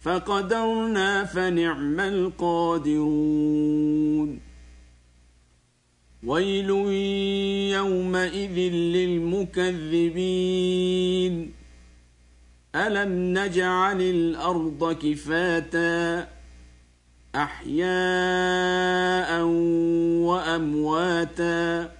فقدرنا فنعم القادرون. ويل يومئذ للمكذبين. ألم نجعل الأرض كفاتا؟ أحياء وأمواتا.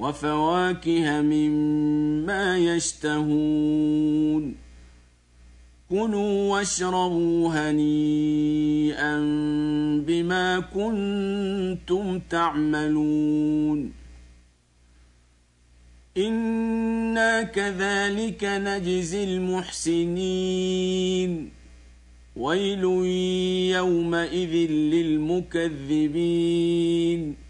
وفواكه مما يشتهون. كلوا واشربوا هنيئا بما كنتم تعملون. إنا كذلك نجزي المحسنين. ويل يومئذ للمكذبين.